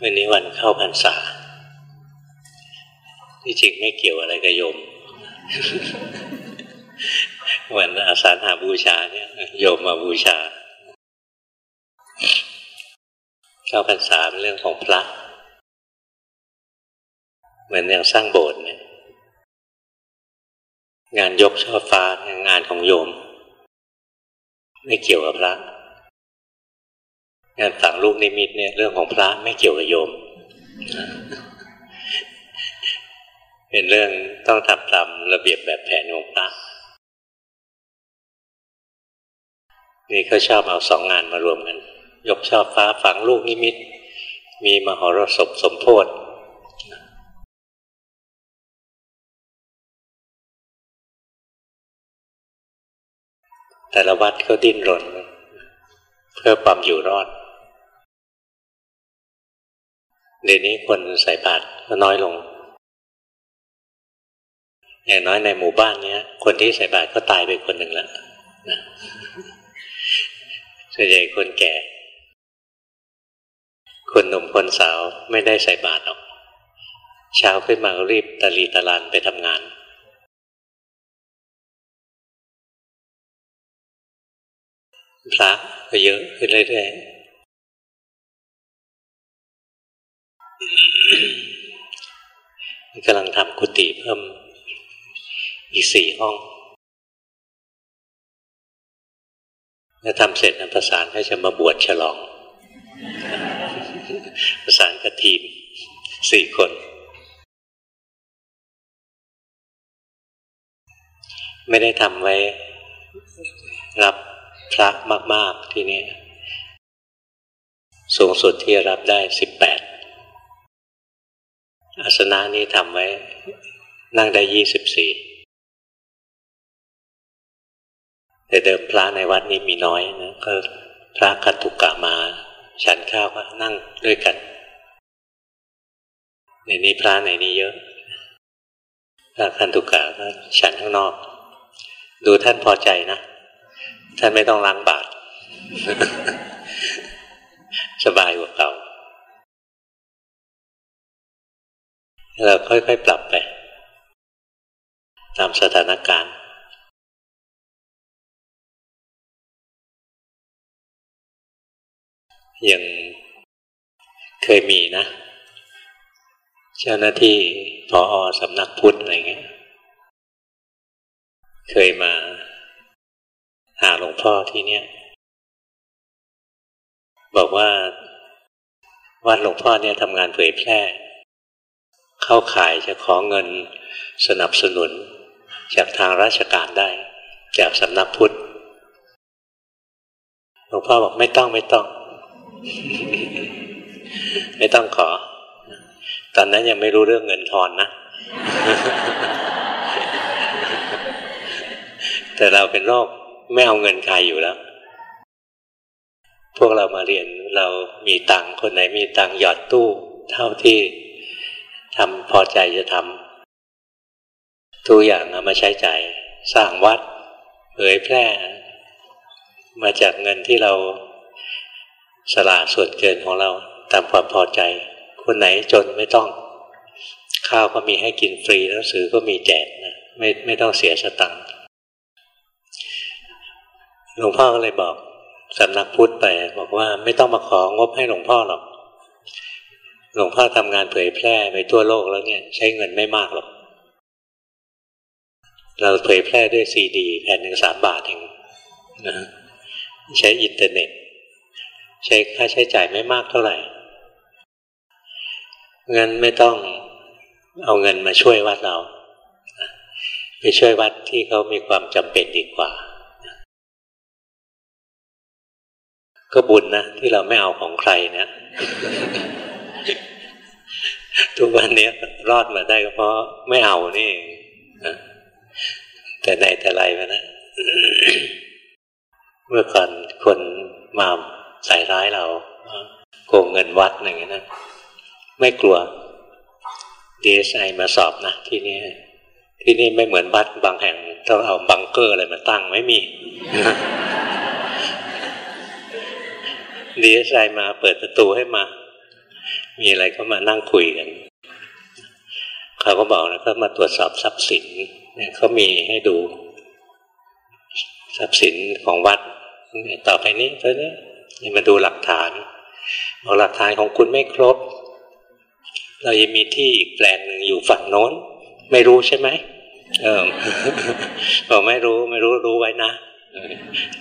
วันนี้วันเข้าพรรษา ที่จริงไม่เกี่ยวอะไรกับโยม วันอาสาหาบูชาเนี่ยโยมมาบูชา เข้าพรรษาเป็นเรื่องของพระ เหมือนอย่างสร้างโบสถ์เนี่ยงานยกช่อฟ้างานของโยม ไม่เกี่ยวกับพระ งานฝังลูกนิมิตเนี่ยเรื่องของพระไม่เกี่ยวกับโยม เป็นเรื่องต้องทำตามระเบียบแบบแผนของพระนี่เขาชอบเอาสองงานมารวมกัน ยกชอบฟ้าฝังลูกนิมิต มีมหรสพสมโพธิแต่ละวัดเขาดิ้นรน เพื่อความอยู่รอด เดี๋ยวนี้คนใส่บาตรก็น้อยลง อย่างน้อยในหมู่บ้านนี้คนที่ใส่บาตรก็ตายไปคนหนึ่งแล้วนะส่วนใหญ่คนแก่ คนหนุ่มคนสาวไม่ได้ใส่บาตรหรอก เช้าขึ้นมาก็รีบตะลีตะลันไปทำงานพระก็เยอะขึ้นเรื่อยๆกำลัง ทำกุฏิเพิ่มอีกสี่ห้องถ้าทำเสร็จนะประสานให้จะมาบวชฉลอง ประสานกับทีมสี่คน ไม่ได้ทำไว้รับพระมาก ๆ ที่นี่สูงสุดที่รับได้สิบแปด อาสนะนี้ทำไว้ นั่งได้ยี่สิบสี่แต่เดิมพระในวัดนี้มีน้อยนะก็พระคันตุกกะมา ฉันข้าวก็นั่งด้วยกันในนี้พระในนี้เยอะพระคันตุกกะก็ฉันข้างนอก ดูท่านพอใจนะ ท่านไม่ต้องล้างบาตรสบายกว่าเก่า เราค่อยๆปรับไป ตามสถานการณ์ยังเคยมีนะ เจ้าหน้าที่พออสำนักพุทธอะไรเงี้ย เคยมาหาหลวงพ่อที่เนี้ยบอกว่าวัดหลวงพ่อเนี่ยทำงานเผยแพร่ เข้าขายจะขอเงินสนับสนุน จากทางราชการได้ จากสำนักพุทธหลวงพ่อบอกไม่ต้องไม่ต้อง ไม่ต้องขอ ตอนนั้นยังไม่รู้เรื่องเงินทอนนะ แต่เราเป็นโรคไม่เอาเงินใครอยู่แล้ว พวกเรามาเรียนเรามีตังคนไหนมีตังหยอดตู้ เท่าที่ ทำพอใจจะทำทุกอย่างเอามาใช้ใจ่ายสร้างวัดเผยแพร่ มาจากเงินที่เราสละส่วนเกินของเราตามความพอใจ คนไหนจนไม่ต้อง ข้าวก็มีให้กินฟรีหนังสือก็มีแจกนะไม่ไม่ต้องเสียสตังค์หลวงพ่อก็เลยบอกสำนักพุทธไปบอกว่าไม่ต้องมาของบให้หลวงพ่อหรอก หลวงพ่อทำงานเผยแพร่ไปทั่วโลกแล้วเนี่ย ใช้เงินไม่มากหรอก เราเผยแพร่ด้วยซีดี แผ่นหนึ่งสามบาทเองนะใช้อินเทอร์เน็ต ใช้ค่าใช้จ่ายไม่มากเท่าไหร่งั้นไม่ต้องเอาเงินมาช่วยวัดเราไปช่วยวัดที่เขามีความจำเป็นดีกว่า ก็บุญนะที่เราไม่เอาของใครเนะ ทุกวันนี้รอดมาได้ก็เพราะไม่เอานี่แต่ไหนแต่ไรมานะ เมื่อก่อนคนมาใส่ร้ายเราโกงเงินวัดอย่างนี้นะไม่กลัวดีเอสไอมาสอบนะที่นี่ที่นี่ไม่เหมือนวัดบางแห่งต้องเอาบังเกอร์อะไรมาตั้งไม่มีดีเอสไอมาเปิดประตูให้มา มีอะไรก็มานั่งคุยกันเขาก็บอกแล้วก็มาตรวจสอบทรัพย์สินเนี่ยเขามีให้ดู ทรัพย์สินของวัดต่อไปนี้ตัวนี้มาดูหลักฐานเอาหลักฐานของคุณไม่ครบ เรายังมีที่อีกแปลงหนึ่งอยู่ฝั่งโน้น ไม่รู้ใช่ไหมเออบอกไม่รู้ไม่รู้รู้ไว้นะ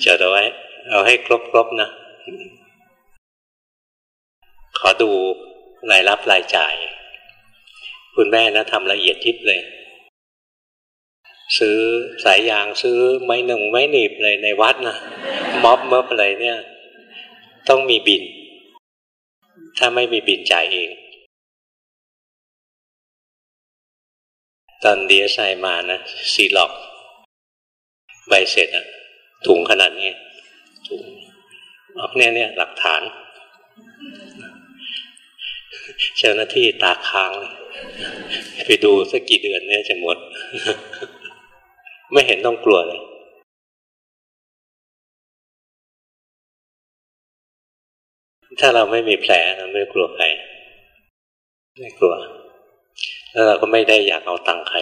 จดเอาไว้ เอาให้ครบครบนะ ขอดูรายรับรายจ่าย คุณแม่นะทำละเอียดทิบเลย ซื้อสายยางซื้อไม้หนึ่งไม้หนีบเลยในวัดนะม็อบเมื่ออะไรเนี่ย ต้องมีบิน ถ้าไม่มีบินจ่ายเอง ตอนดีเอสไอมานะซีล็อกใบเสร็จอะถุงขนาดนี้ถุงออกเนี่ยเนี่ยหลักฐาน เจ้าหน้าที่ตาค้างเลยไปดูสักกี่เดือนเนี่ยจะหมด ไม่เห็นต้องกลัวเลยถ้าเราไม่มีแผลเราไม่กลัวใครไม่กลัว แล้วเราก็ไม่ได้อยากเอาตังค์ใคร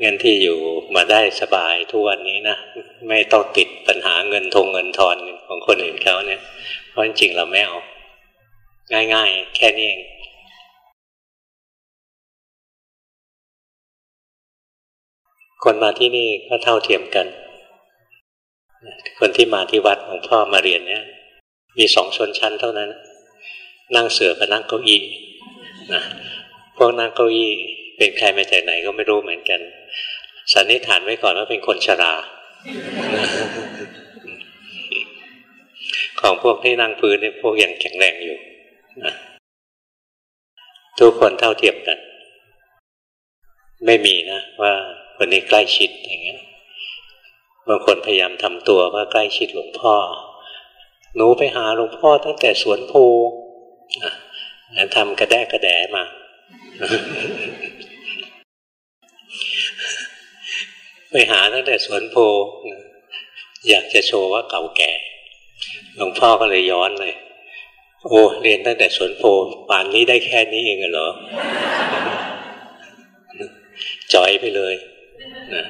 เงินที่อยู่มาได้สบายทุกวันนี้นะไม่ต้องติดปัญหาเงินทงเงินทอนของคนอื่นเขาเนี่ยเพราะจริงเราไม่เอา ง่ายๆ แค่นี้เองคนมาที่นี่ก็เท่าเทียมกัน คนที่มาที่วัดของพ่อมาเรียนเนี่ย มีสองชนชั้นเท่านั้น นั่งเสือกับนั่งเก้าอี้นะพวกนั่งเก้าอี้เป็นใครมาจากไหนก็ไม่รู้เหมือนกันสันนิษฐานไว้ก่อนว่าเป็นคนชรา ของพวกที่นั่งพื้นเนี่ยพวกยังแข็งแรงอยู่ ทุกคนเท่าเทียมกัน ไม่มีนะว่าคนนี้ใกล้ชิดอย่างเงี้ยบางคนพยายามทำตัวว่าใกล้ชิดหลวงพ่อ หนูไปหาหลวงพ่อตั้งแต่สวนโพทำกระแดกกระแดมา ไปหาตั้งแต่สวนโพอยากจะโชว์ว่าเก่าแก่ หลวงพ่อก็เลยย้อนเลย โอ้เรียนตั้งแต่สวนโพป่านนี้ได้แค่นี้เองเหรอจอยไปเลยนะ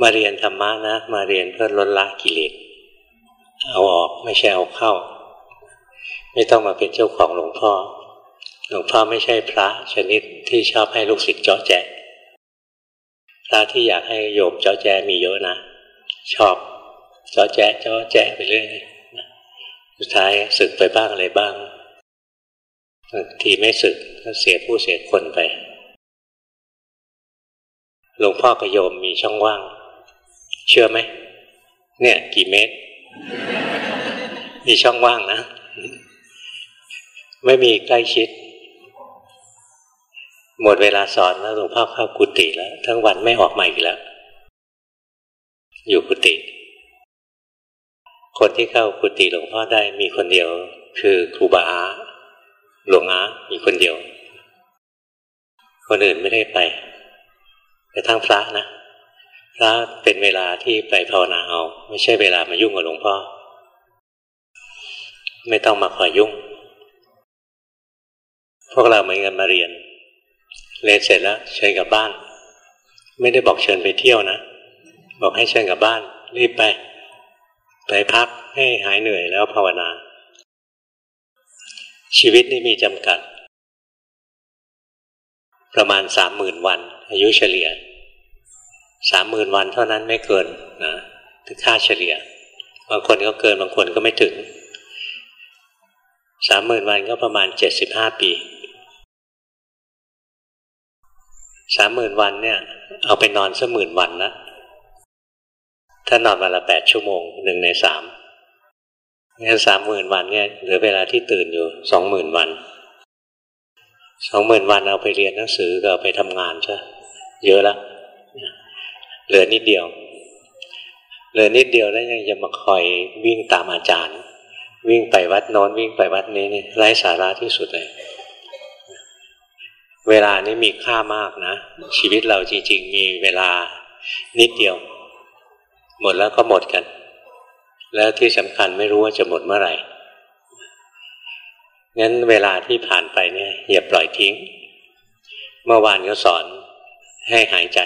มาเรียนธรรมะนะ มาเรียนเพื่อลดละกิเลสเอาออกไม่ใช่เอาเข้า ไม่ต้องมาเป็นเจ้าของหลวงพ่อ หลวงพ่อไม่ใช่พระชนิดที่ชอบให้ลูกศิษย์เจาะแจกระที่อยากให้โยมเจ้าแจ้มีเยอะนะ ชอบเจ้าแจ้เจ้าแจ้ไปเรื่อย สุดท้ายสึกไปบ้างอะไรบ้างทีไม่สึกก็เสียผู้เสียคนไป หลวงพ่อกับโยมมีช่องว่าง เชื่อไหม เนี่ย กี่เมตร มีช่องว่างนะ ไม่มีใกล้ชิด หมดเวลาสอนแล้วหลวงพ่อเข้ากุฏิแล้ว ทั้งวันไม่ออกมาอีกแล้ว อยู่กุฏิ คนที่เข้ากุฏิหลวงพ่อได้มีคนเดียว คือครูบาอาหลวงอามีคนเดียว คนอื่นไม่ได้ไปแต่ทั้งพระนะพระเป็นเวลาที่ไปภาวนาเอา ไม่ใช่เวลามายุ่งกับหลวงพ่อ ไม่ต้องมาคอยยุ่ง พวกเราเหมือนกันมาเรียนเรียนเสร็จแล้วเชิญกลับบ้าน ไม่ได้บอกเชิญไปเที่ยวนะ บอกให้เชิญกลับบ้าน รีบไป ไปพักให้หายเหนื่อยแล้วภาวนา ชีวิตนี่มีจำกัด ประมาณสามหมื่นวัน อายุเฉลี่ยสามหมื่นวันเท่านั้นไม่เกินนะถึงค่าเฉลี่ย บางคนก็เกินบางคนก็ไม่ถึงสามหมื่นวันก็ประมาณเจ็ดสิบห้าปีสามหมื่นวันเนี่ย เอาไปนอนสักหมื่นวันนะ ถ้านอนวันละแปดชั่วโมงหนึ่งในสามงั้นสามหมื่นวันเนี่ยเหลือเวลาที่ตื่นอยู่สองหมื่นวันสองหมื่นวันเอาไปเรียนหนังสือก็เอาไปทำงานใช่เยอะแล้วเหลือนิดเดียว เหลือนิดเดียวแล้วยังจะมาคอยวิ่งตามอาจารย์ วิ่งไปวัดโน้นวิ่งไปวัดนี้นี่ไร้สาระที่สุดเลย เวลานี้มีค่ามากนะ ชีวิตเราจริงๆ มีเวลานิดเดียว หมดแล้วก็หมดกัน แล้วที่สำคัญไม่รู้ว่าจะหมดเมื่อไหร่งั้นเวลาที่ผ่านไปเนี่ยอย่าปล่อยทิ้ง เมื่อวานก็สอนให้หายใจ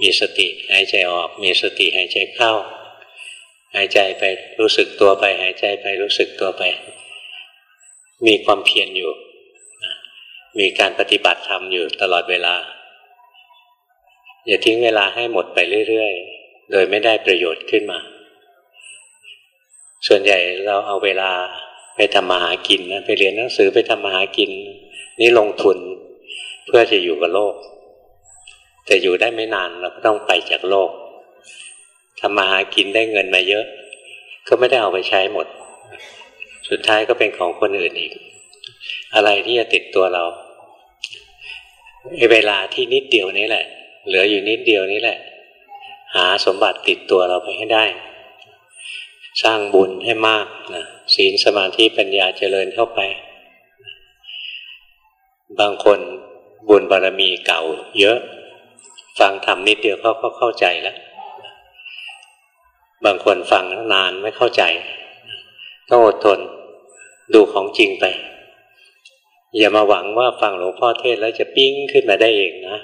มีสติหายใจออก มีสติหายใจเข้า หายใจไปรู้สึกตัวไป หายใจไปรู้สึกตัวไป มีความเพียรอยู่ มีการปฏิบัติธรรมอยู่ตลอดเวลา อย่าทิ้งเวลาให้หมดไปเรื่อยๆ โดยไม่ได้ประโยชน์ขึ้นมา ส่วนใหญ่เราเอาเวลาไปทำมาหากินนะไปเรียนหนังสือไปทำมาหากิน นี่ลงทุนเพื่อจะอยู่กับโลก แต่อยู่ได้ไม่นานเราก็ต้องไปจากโลกทำมาหากินได้เงินมาเยอะ ก็ไม่ได้เอาไปใช้หมด สุดท้ายก็เป็นของคนอื่นอีก อะไรที่จะติดตัวเราเวลาที่นิดเดียวนี้แหละ เหลืออยู่นิดเดียวนี้แหละ หาสมบัติติดตัวเราไปให้ได้ สร้างบุญให้มากนะศีลสมาธิปัญญาเจริญเข้าไป บางคนบุญบารมีเก่า เยอะ ฟังทำนิดเดียวเขาก็เข้าใจแล้ว บางคนฟังนานไม่เข้าใจต้องอดทนดูของจริงไป อย่ามาหวังว่าฟังหลวงพ่อเทศแล้วจะปิ้งขึ้นมาได้เองนะ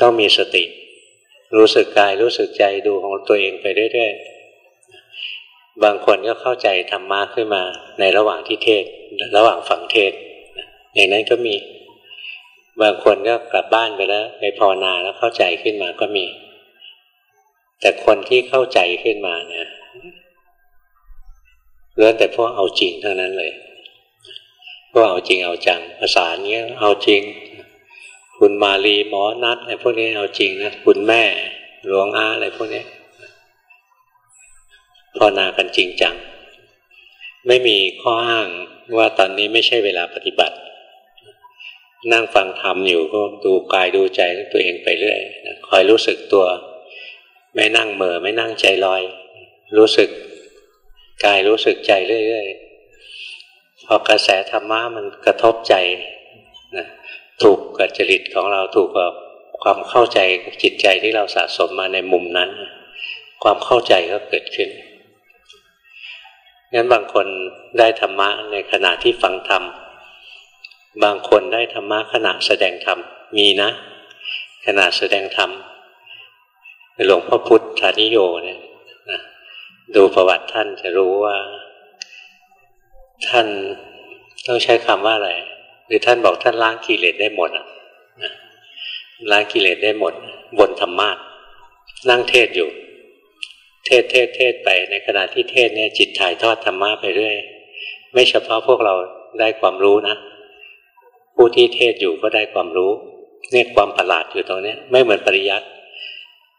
ต้องมีสติ รู้สึกกายรู้สึกใจดูของตัวเองไปเรื่อยๆ บางคนก็เข้าใจธรรมะขึ้นมาในระหว่างที่เทศ ระหว่างฝังเทศ อย่างนั้นก็มี บางคนก็กลับบ้านไปแล้ว ไปภาวนาแล้วเข้าใจขึ้นมาก็มี แต่คนที่เข้าใจขึ้นมาเนี่ยเรื่องแต่พวกเอาจริงทั้งนั้นเลยพวกเอาจริงเอาจัง ภาษาเนี้ยเอาจริง คุณมาลีหมอนัดอะไรพวกนี้เอาจริงนะคุณแม่หลวงอาอะไรพวกนี้ภาวนากันจริงจัง ไม่มีข้ออ้างว่าตอนนี้ไม่ใช่เวลาปฏิบัติ นั่งฟังธรรมอยู่ก็ดูกายดูใจตัวเองไปเรื่อยคอยรู้สึกตัว ไม่นั่งเมื่อไม่นั่งใจลอย รู้สึกกายรู้สึกใจเรื่อยๆพอกระแสธรรมะมันกระทบใจนะ ถูกกับจริตของเราถูกกับความเข้าใจจิตใจที่เราสะสมมาในมุมนั้น ความเข้าใจก็เกิดขึ้นงั้นบางคนได้ธรรมะในขณะที่ฟังธรรม บางคนได้ธรรมะขณะแสดงธรรม มีนะ ขณะแสดงธรรมหลวงพ่อพุทธานิโยเนี่ยดูประวัติท่านจะรู้ว่า ท่านต้องใช้คำว่าอะไร หรือท่านบอกท่านล้างกิเลสได้หมดอะล้างกิเลสได้หมด บนธรรมะนั่งเทศอยู่ เทศเทศเทศไปในขณะที่เทศเนี่ยจิตถ่ายทอดธรรมะไปเรื่อยไม่เฉพาะพวกเราได้ความรู้นะ ผู้ที่เทศอยู่ก็ได้ความรู้เนี่ยความประหลาดอยู่ตรงนี้ไม่เหมือนปริยัติ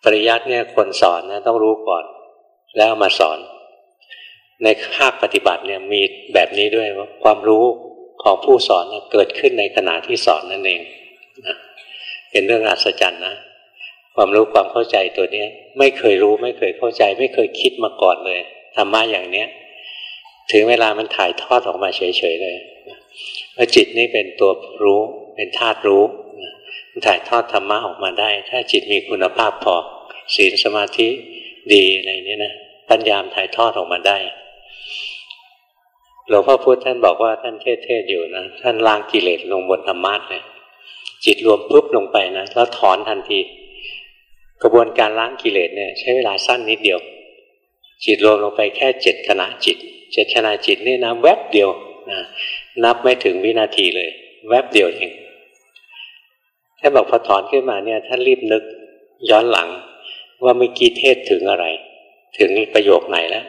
ปริยัติเนี่ยคนสอนนะต้องรู้ก่อน แล้วมาสอน ในภาคปฏิบัติเนี่ยมีแบบนี้ด้วยว่าความรู้ ของผู้สอนเกิดขึ้นในขณะที่สอนนั่นเองเป็นเรื่องอัศจรรย์นะความรู้ความเข้าใจตัวเนี้ย ไม่เคยรู้ไม่เคยเข้าใจ ไม่เคยคิดมาก่อนเลยธรรมะอย่างเนี้ย ถึงเวลามันถ่ายทอดออกมาเฉยๆเลยว่าจิตนี่เป็นตัวรู้เป็นธาตุรู้มันถ่ายทอดธรรมะออกมาได้ ถ้าจิตมีคุณภาพพอศีลสมาธิดีอะไรเนี้ยนะปัญญามถ่ายทอดออกมาได้ หลวงพ่อพุธท่านบอกว่าท่านเทศๆอยู่นะท่านล้างกิเลสลงบนธรรมะเลยจิตรวมปุ๊บลงไปนะแล้วถอนทันที กระบวนการล้างกิเลสเนี่ยใช้เวลาสั้นนิดเดียว จิตรวมลงไปแค่เจ็ดขณะจิตเจ็ดขณะจิตนี่นะแวบเดียวนะนับไม่ถึงวินาทีเลย แวบเดียวเองท่านบอกพอถอนขึ้นมาเนี่ยท่านรีบนึกย้อนหลังว่าเมื่อกี้เทศถึงอะไร ถึงประโยคไหนแล้ว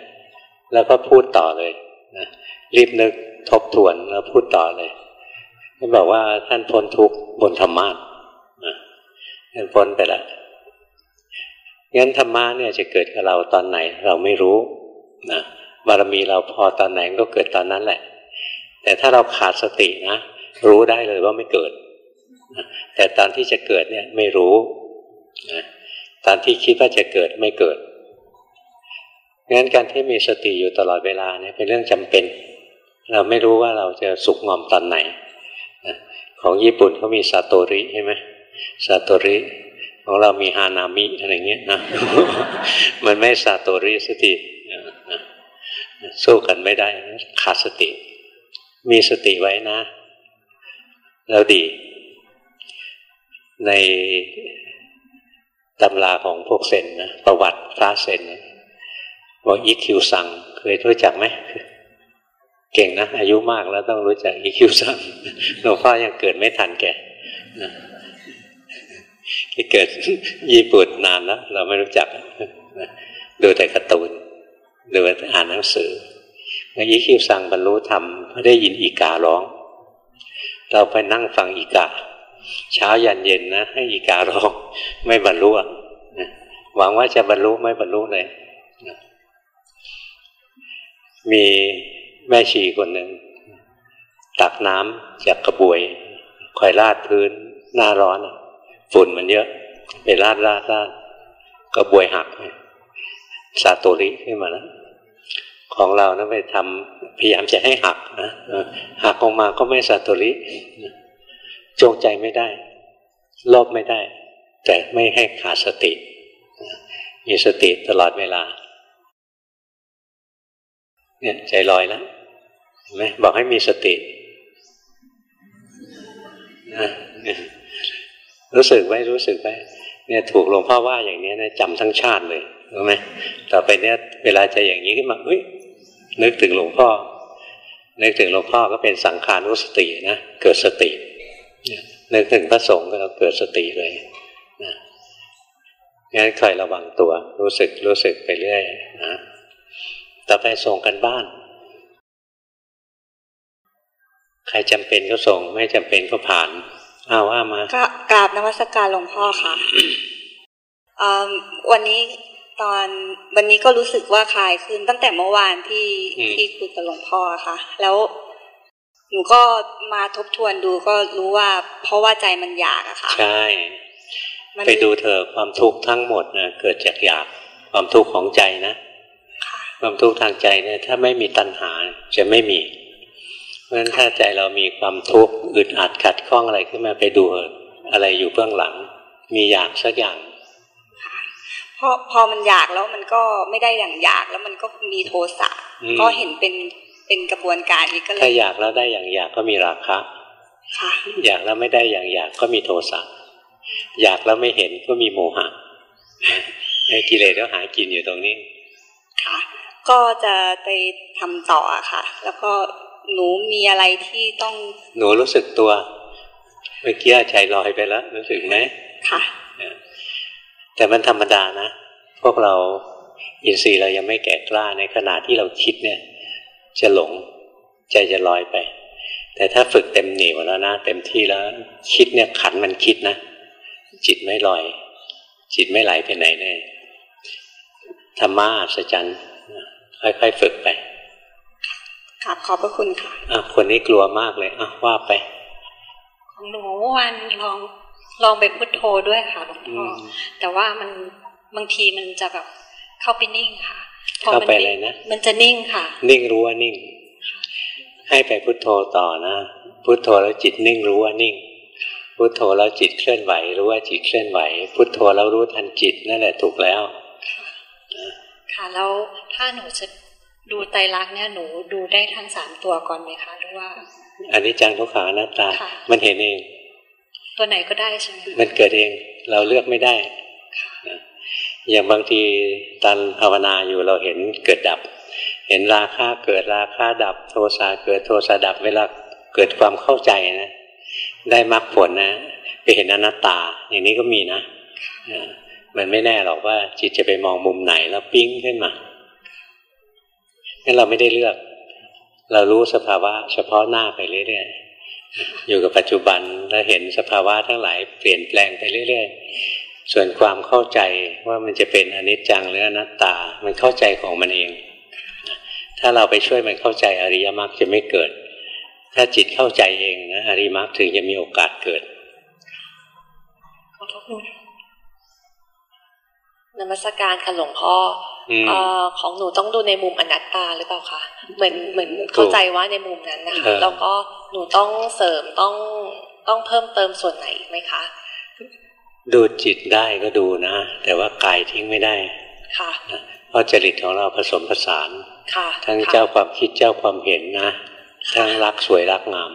แล้วก็พูดต่อเลยนะ รีบนึกทบทวนแล้วพูดต่อเลยท่านบอกว่าท่านพ้นทุกข์บนธรรมะท่านพ้นไปแล้วงั้นธรรมะเนี่ยจะเกิดกับเราตอนไหน เราไม่รู้นะบารมีเราพอตอนไหนก็เกิดตอนนั้นแหละ แต่ถ้าเราขาดสตินะรู้ได้เลยว่าไม่เกิด แต่ตอนที่จะเกิดเนี่ยไม่รู้นะตอนที่คิดว่าจะเกิดไม่เกิดงั้นการที่มีสติอยู่ตลอดเวลาเนี่ยเป็นเรื่องจำเป็น เราไม่รู้ว่าเราจะสุขงอมตอนไหน ของญี่ปุ่นเขามีซาโตริใช่ไหมซาโตริของเรามีฮานามิอะไรเงี้ยนะมันไม่ซาโตริสติสู้กันไม่ได้ขาดสติ มีสติไว้นะ แล้วดี ในตำราของพวกเซนนะประวัติพระเซนบอกอีคิวซังเคยรู้จักไหม เก่งนะ อายุมากแล้วต้องรู้จักอีคิวซังหลวงพ่อยังเกิดไม่ทันแกที่เกิดญี่ปุ่นนานแล้วเราไม่รู้จัก ดูแต่การ์ตูนดูอ่านหนังสือเมื่ออีคิวซังบรรลุธรรมได้ยินอีการ้อง เราไปนั่งฟังอีกา เช้ายันเย็นนะให้อีการ้อง ไม่บรรลุหวังว่าจะบรรลุไม่บรรลุเลยมี แม่ชีคนหนึ่งตักน้ำจากกระบวยคอยลาดพื้นหน้าร้อนฝุ่นมันเยอะไปลาดลาดลาดกระบวยหักซาโตริขึ้นมาแล้วของเรานะไปทำพยายามจะให้หักนะหักออกมาก็ไม่ซาโตริจงใจไม่ได้ลบไม่ได้ แต่ไม่ให้ขาดสติ มีสติตลอดเวลา เนี่ยใจลอยแล้ว ไหมบอกให้มีสตินะรู้สึกไว้รู้สึกไว้เนี่ยถูกหลวงพ่อว่าอย่างนี้นะจำทั้งชาติเลยรู้ไหมต่อไปเนี่ยเวลาจะอย่างนี้ขึ้นมาเฮ้ยนึกถึงหลวงพ่อ นึกถึงหลวงพ่อก็เป็นสังขารุสตินะเกิดสตินึกถึงพระสงฆ์ก็เราเกิดสติเลยนะงั้นคอยระวังตัว รู้สึกรู้สึกไปเรื่อยนะต่อไปส่งกันบ้าน ใครจำเป็นก็ส่ง ไม่จำเป็นก็ผ่านอ้าวว่ามากราบนวัสการหลวงพ่อค่ะวันนี้ตอนวันนี้ก็รู้สึกว่าคลายขึ้นตั้งแต่เมื่อวานที่ที่คุยกับหลวงพ่อค่ะ แล้วหนูก็มาทบทวนดูก็รู้ว่า เพราะว่าใจมันอยากอะค่ะ ใช่ ไปดูเถอะความทุกข์ทั้งหมดนะเกิดจากอยากความทุกข์ของใจนะ ความทุกข์ทางใจเนี่ย ถ้าไม่มีตัณหาจะไม่มี เพราะฉะนั้นถ้าใจเรามีความทุกข์อึดอัดขัดข้องอะไรขึ้นมาไปดูอะไรอยู่เบื้องหลัง มีอยากสักอย่างพอพอมันอยากแล้วมันก็ไม่ได้อย่างอยากแล้วมันก็มีโทสะก็เห็นเป็นเป็นกระบวนการนี้ก็เลยถ้าอยากแล้วได้อย่างอยากก็มีราคะค่ะอยากแล้วไม่ได้อย่างอยากก็มีโทสะอยากแล้วไม่เห็นก็มีโมหะไอ้กิเลสก็หากินอยู่ตรงนี้ค่ะ ก็จะไปทำต่อค่ะ แล้วก็ หนูมีอะไรที่ต้อง หนูรู้สึกตัว เมื่อกี้ใจลอยไปแล้ว รู้สึกไหมค่ะแต่มันธรรมดานะ พวกเราอินทรีย์เรายังไม่แก่กล้าในขณะที่เราคิดเนี่ย จะหลงใจจะลอยไป แต่ถ้าฝึกเต็มหนีวแล้วนะเต็มที่แล้ว คิดเนี่ยขันมันคิดนะ จิตไม่ลอย จิตไม่ไหลไปไหนแน่ธรรมะอัศจรรย์ค่อยๆฝึกไป ค่ะ ขอบพระคุณค่ะอะคนนี้กลัวมากเลยอะว่าไปของหนูวันลองลองไปพุทโธด้วยค่ะหลวงพ่อแต่ว่ามันบางทีมันจะแบบเข้าไปนิ่งค่ะเข้าไปอะไรนะมันจะนิ่งค่ะ นิ่งรู้ว่านิ่ง ให้ไปพุทโธต่อนะพุทโธแล้วจิตนิ่งรู้ว่านิ่งพุทโธแล้วจิตเคลื่อนไหวรู้ว่าจิตเคลื่อนไหว พุทโธแล้วรู้ทันจิตนั่นแหละถูกแล้ว ค่ะแล้วถ้าหนูจะ ดูไตรลักษณ์เนี่ยหนูดูได้ทั้งสามตัวก่อนไหมคะหรือว่าอันนี้จังทุกขาหน้าตา มันเห็นเอง ตัวไหนก็ได้ใช่ไหมมันเกิดเองเราเลือกไม่ได้อย่างบางทีตอนภาวนาอยู่เราเห็นเกิดดับ เห็นราคาเกิดราคาดับ โทสะเกิดโทสะดับเวลาเกิดความเข้าใจนะ ได้มรรคผลนะไปเห็นอนัตตา อย่างนี้ก็มีนะมันไม่แน่หรอกว่าจิตจะไปมองมุมไหนแล้วปิ้งขึ้นมางั้ นเราไม่ได้เลือก เรารู้สภาวะ เฉพาะหน้าไปเรื่อยๆ อยู่กับปัจจุบันแล้วเห็นสภาวะทั้งหลายเปลี่ยนแปลงไปเรื่อยๆ ส่วนความเข้าใจว่ามันจะเป็นอนิจจังหรืออนัตตา มันเข้าใจของมันเอง ถ้าเราไปช่วยมันเข้าใจอริยมรรคจะไม่เกิด ถ้าจิตเข้าใจเองนะอริยมรรคถึงจะมีโอกาสเกิดขอโทษน มัสการค่ะหลวงพ่ออของหนูต้องดูในมุมอนัตตาหรือเปล่าคะเหมือนเหมือนเข้าใจว่าในมุมนั้นนะคะแล้วก็หนูต้องเสริมต้องต้องเพิ่มเติมส่วนไหนอีกไหมคะ ดูจิตได้ก็ดูนะ แต่ว่ากายทิ้งไม่ได้ค่ะเพราะจริตของเราผสมผสานทั้งเจ้าความคิดเจ้าความเห็นนะทั้งรักสวยรักงาม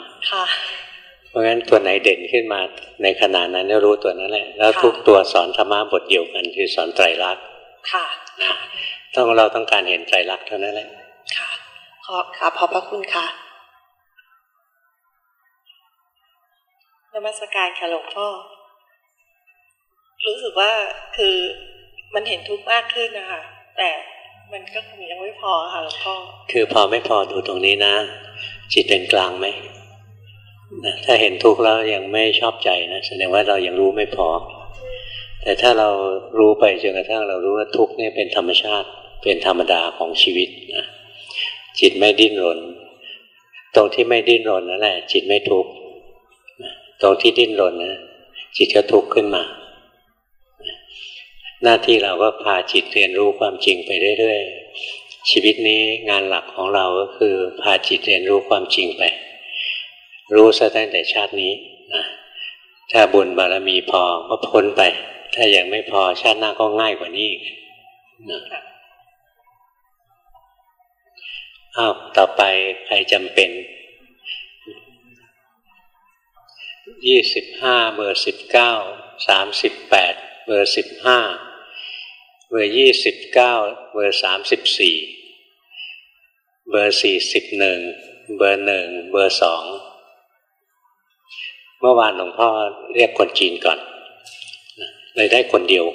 เพราะงั้นตัวไหนเด่นขึ้นมาในขณะนั้นรู้ตัวนั้นแหละ แล้วทุกตัวสอนธรรมะบทเดียวกันคือสอนไตรลักษณ์ค่ะต้องเราต้องการเห็นไตรลักษณ์เท่านั้นแหละค่ะขอบค่ะขอบพระคุณค่ะนมัสการค่ะหลวงพ่อ รู้สึกว่าคือมันเห็นทุกข์มากขึ้นนะคะแต่มันก็คงยังไม่พอค่ะหลวงพ่อคือพอไม่พอดูตรงนี้นะ จิตเป็นกลางไหมนะ ถ้าเห็นทุกข์แล้วยังไม่ชอบใจนะแสดงว่าเรายังรู้ไม่พอ แต่ถ้าเรารู้ไปจนกระทั่งเรารู้ว่าทุกข์นี่เป็นธรรมชาติ เป็นธรรมดาของชีวิตนะจิตไม่ดิ้นรน ตรงที่ไม่ดิ้นรนนั่นแหละจิตไม่ทุกข์ตรงที่ดิ้นรนนะจิตก็ทุกข์ขึ้นมา หน้าที่เราก็พาจิตเรียนรู้ความจริงไปเรื่อยๆชีวิตนี้งานหลักของเราก็คือพาจิตเรียนรู้ความจริงไป รู้ซะตั้งแต่ชาตินี้นะถ้าบุญบารมีพอก็พ้นไป ถ้ายังไม่พอชาติหน้าก็ง่ายกว่านี้อีกนะอ้าวต่อไปใครจำเป็นยี่สิบห้าเบอร์สิบเก้าสามสิบแปดเบอร์สิบห้าเบอร์ยี่สิบเก้าเบอร์สามสิบสี่เบอร์สี่สิบหนึ่งเบอร์หนึ่งเบอร์สอง เมื่อวานหลวงพ่อเรียกคนจีนก่อนเลยได้คนเดียว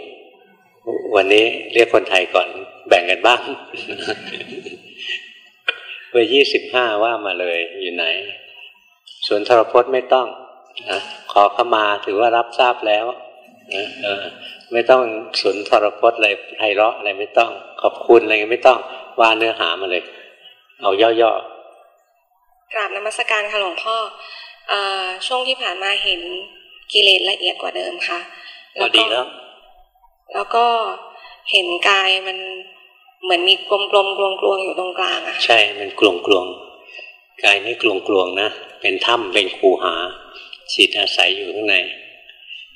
วันนี้เรียกคนไทยก่อน แบ่งกันบ้างเบอร์ยี่สิบห้าว่ามาเลยอยู่ไหนส่วนทรพจน์ไม่ต้องนะขอเข้ามาถือว่ารับทราบแล้วนะไม่ต้องสุนทรพจน์อะไรไพเราะอะไรไม่ต้อง ขอบคุณอะไรไม่ต้องว่าเนื้อหามาเลย เอาย่อๆกราบนมัสการค่ะหลวงพ่อ ช่วงที่ผ่านมาเห็นกิเลสละเอียดกว่าเดิมค่ะ แล้วดีแล้วแล้วก็เห็นกายมันเหมือนมีกลมกลมกลวงกลวงอยู่ตรงกลางอะใช่ มันกลวงกลวงกายนี่กลวงกลวงนะ เป็นถ้ำเป็นคูหา จิตอาศัยอยู่ข้างใน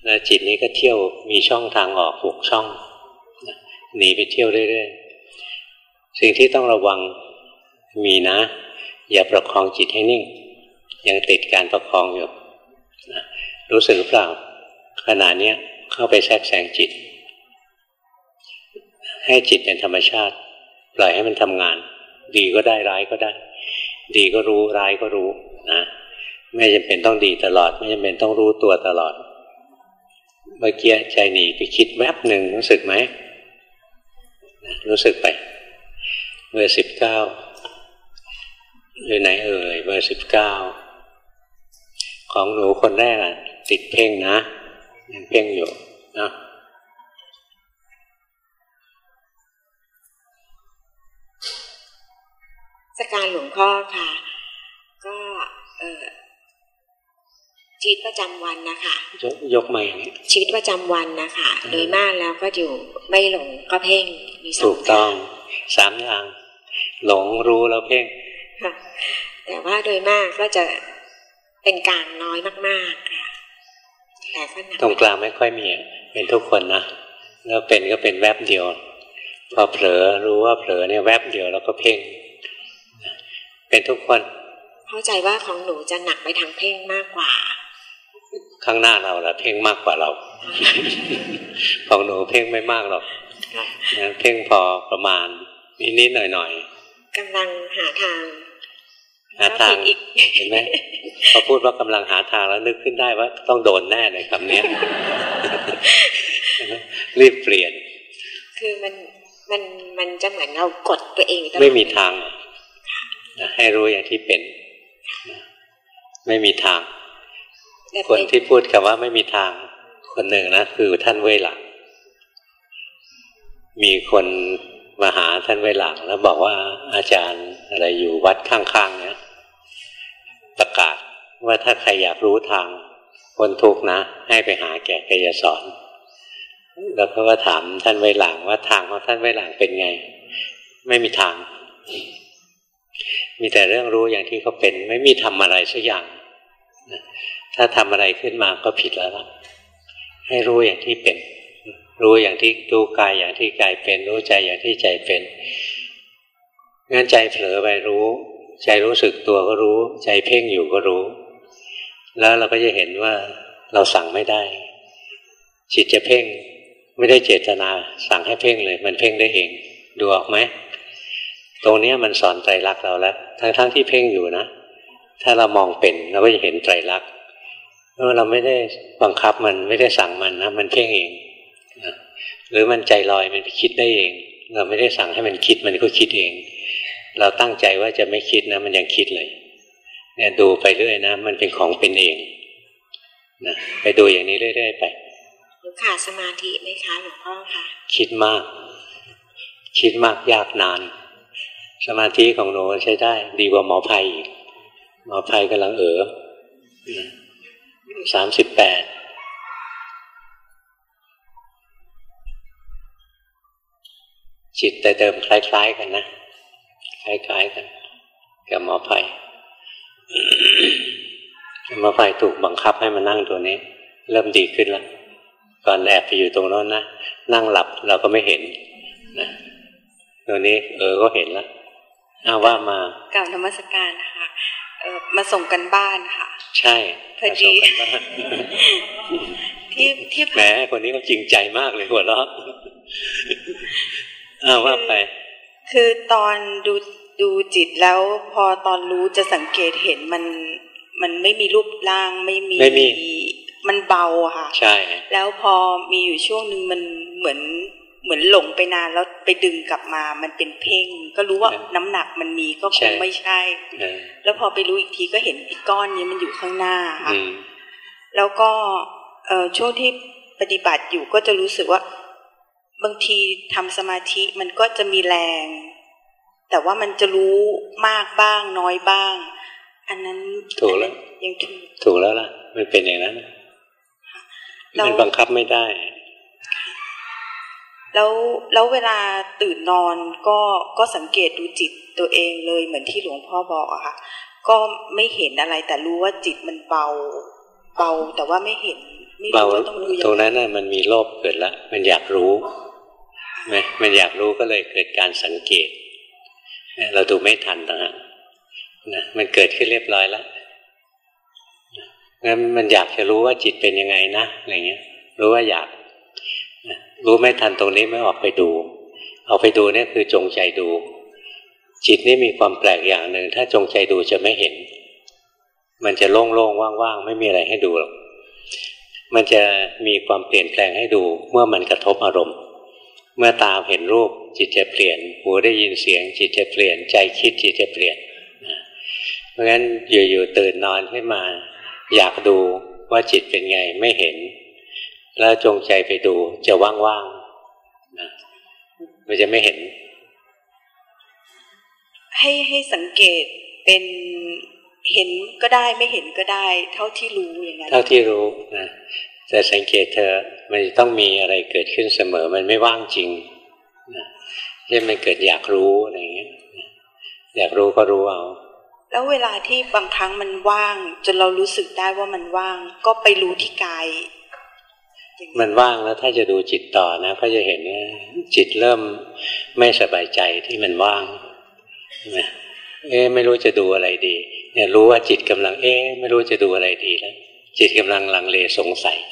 แล้วจิตนี้ก็เที่ยวมีช่องทางออกหกช่องหนีไปเที่ยวเรื่อยๆ สิ่งที่ต้องระวังมีนะ อย่าประคองจิตให้นิ่ง ยังติดการประคองอยู่รู้สึกหรือเปล่าขณะนี้เข้าไปแทรกแซงจิต ให้จิตเป็นธรรมชาติ ปล่อยให้มันทำงาน ดีก็ได้ร้ายก็ได้ ดีก็รู้ร้ายก็รู้นะไม่จำเป็นต้องดีตลอด ไม่จำเป็นต้องรู้ตัวตลอด เมื่อกี้ใจหนีไปคิดแวบหนึ่งรู้สึกไหมรู้สึกไปเบอร์สิบเก้าหรือไหนเอ่ยเบอร์สิบเก้า ของหนูคนแรกอะติดเพ่งนะ ยังเพ่งอยู่นะสการหลวงพ่อค่ะ ก็เออชีวิตประจำวันนะคะยกยกมาอย่างนี้ชีวิตประจำวันนะคะโดยมากแล้วก็อยู่ไม่หลงก็เพ่งมีสองถูกต้องสามอย่าง หลงรู้แล้วเพ่งค่ะแต่ว่าโดยมากก็จะ เป็นกลางน้อยมากๆค่ะแต่ก็ตรงกลางไม่ค่อยมีเป็นทุกคนนะแล้วเป็นก็เป็นแวบเดียว พอเผลอรู้ว่าเผลอเนี่ยแวบเดียวแล้วก็เพ่ง เป็นทุกคน เข้าใจว่าของหนูจะหนักไปทางเพ่งมากกว่า ข้างหน้าเราละเพ่งมากกว่าเรา ของหนูเพ่งไม่มากหรอกเพ่งพอประมาณนิดๆหน่อยๆกำลังหาทาง หาทางเห็นไหมพอพูดว่ากำลังหาทางแล้วนึกขึ้นได้ว่าต้องโดนแน่ในคำนี้รีบเปลี่ยน คือมันมันมันจะเหมือนเรากดตัวเองไม่มีทางให้รู้อย่างที่เป็น ไม่มีทาง คนที่พูดคำว่าไม่มีทาง คนหนึ่งนะคือท่านเวหลังมีคนมาหาท่านเวหลังแล้วบอกว่าอาจารย์อะไรอยู่วัดข้างๆเนี้ย ประกาศว่าถ้าใครอยากรู้ทางคนทุกนะ ให้ไปหาแก่กายสอนแล้วก็ถามท่านเวหลังว่าทางของท่านเวหลังเป็นไง ไม่มีทาง มีแต่เรื่องรู้อย่างที่เขาเป็น ไม่มีทำอะไรสักอย่างถ้าทำอะไรขึ้นมาก็ผิดแล้วล่ะให้รู้อย่างที่เป็น รู้อย่างที่รู้กายอย่างที่กายเป็น รู้ใจอย่างที่ใจเป็นงั้นใจเผลอไปรู้ ใจรู้สึกตัวก็รู้ ใจเพ่งอยู่ก็รู้ แล้วเราก็จะเห็นว่าเราสั่งไม่ได้ จิตจะเพ่งไม่ได้เจตนา สั่งให้เพ่งเลย มันเพ่งได้เอง ดูออกไหมตรงนี้มันสอนไตรลักษณ์เราแล้วทั้งๆทที่เพ่งอยู่นะ ถ้าเรามองเป็นเราก็จะเห็นไตรลักษณ์เราไม่ได้บังคับมันไม่ได้สั่งมันนะมันเพ่งเองหรือมันใจลอยมันไปคิดได้เอง เราไม่ได้สั่งให้มันคิดมันก็คิดเอง เราตั้งใจว่าจะไม่คิดนะ มันยังคิดเลย เนี่ยดูไปเรื่อยนะ มันเป็นของเป็นเองนะไปดูอย่างนี้เรื่อยๆไปหนูขาดสมาธิไหมคะหลวงพ่อคะคิดมาก คิดมากยากนาน สมาธิของหนูใช้ได้ ดีกว่าหมอภัยอีกหมอภัยกำลังเออสามสิบแปดจิตแต่เดิมคล้าย ๆ กันนะ คล้ายๆกันกับหมอภัยหมอภัยถูกบังคับให้มานั่งตัวนี้ เริ่มดีขึ้นแล้วก่อนแอบไปอยู่ตรงนั้นนะนั่งหลับเราก็ไม่เห็นนะตัวนี้ เออก็เห็นแล้วอาว่ามากล่าวนมัสการนะคะเออมาส่งกันบ้านค่ะ ใช่พอดีที่ที่แหมคนนี้เขาจริงใจมากเลยหัวเราะอ้าว่าไป คือตอนดูดูจิตแล้วพอตอนรู้จะสังเกตเห็นมัน มันไม่มีรูปร่างไม่มีไม่มีมันเบาค่ะ ใช่ แล้วพอมีอยู่ช่วงหนึ่งมันเหมือนเหมือนหลงไปนานแล้วไปดึงกลับมา มันเป็นเพ่ง ก็รู้ว่าน้ำหนักมันมีก็คงไม่ใช่ แล้วพอไปรู้อีกทีก็เห็นอีก้อนนี้มันอยู่ข้างหน้าค่ะ แล้วก็เอช่วงที่ปฏิบัติอยู่ก็จะรู้สึกว่า บางทีทำสมาธิมันก็จะมีแรง แต่ว่ามันจะรู้มากบ้างน้อยบ้าง อันนั้นถูกแล้วยังถูกถูกแล้วล่ะ มันเป็นอย่างนั้นมันบังคับไม่ได้ แล้วแล้วเวลาตื่นนอนก็ก็สังเกตดูจิตตัวเองเลยเหมือนที่หลวงพ่อบอกอะค่ะ ก็ไม่เห็นอะไรแต่รู้ว่าจิตมันเบา เบาแต่ว่าไม่เห็นไม่รู้ว่าต้องดูยังไงตรงนั้นน่ะมันมีโลภเกิดแล้ว มันอยากรู้ไห มมันอยากรู้ก็เลยเกิดการสังเกต เราดูไม่ทันนะฮะนะมันเกิดขึ้นเรียบร้อยแล้วงั้นมันอยากจะรู้ว่าจิตเป็นยังไงนะอะไรเงี้ย รู้ว่าอยากรู้ไม่ทันตรงนี้ไม่ออกไปดูออกไปดูเนี่ยคือจงใจดู จิตนี่มีความแปลกอย่างหนึ่งถ้าจงใจดูจะไม่เห็น มันจะโล่งๆว่างๆไม่มีอะไรให้ดูหรอกมันจะมีความเปลี่ยนแปลงให้ดูเมื่อมันกระทบอารมณ์ เมื่อตาเห็นรูปจิตจะเปลี่ยน หูได้ยินเสียง จิตจะเปลี่ยน ใจคิดจิตจะเปลี่ยน เพราะงั้นอยู่ๆตื่นนอนขึ้นมา อยากดูว่าจิตเป็นไงไม่เห็น แล้วจงใจไปดูจะว่างๆนะมันจะไม่เห็น ให้ให้สังเกตเป็นเห็นก็ได้ไม่เห็นก็ได้ เท่าที่รู้อย่างนั้นเท่าที่รู้นะ แต่สังเกตเธอมันต้องมีอะไรเกิดขึ้นเสมอ มันไม่ว่างจริงนะที่มันเกิดอยากรู้อะไรเงี้ยอยากรู้ก็รู้เอา แล้วเวลาที่บางครั้งมันว่าง จนเรารู้สึกได้ว่ามันว่าง ก็ไปรู้ที่กาย มันว่างแล้วถ้าจะดูจิตต่อนะก็จะเห็นว่าจิตเริ่มไม่สบายใจที่มันว่างนะเอ๊ไม่รู้จะดูอะไรดี เนี่ยรู้ว่าจิตกำลังเอ๊ไม่รู้จะดูอะไรดีแล้วจิตกำลังลังเลสงสัยเนี่ย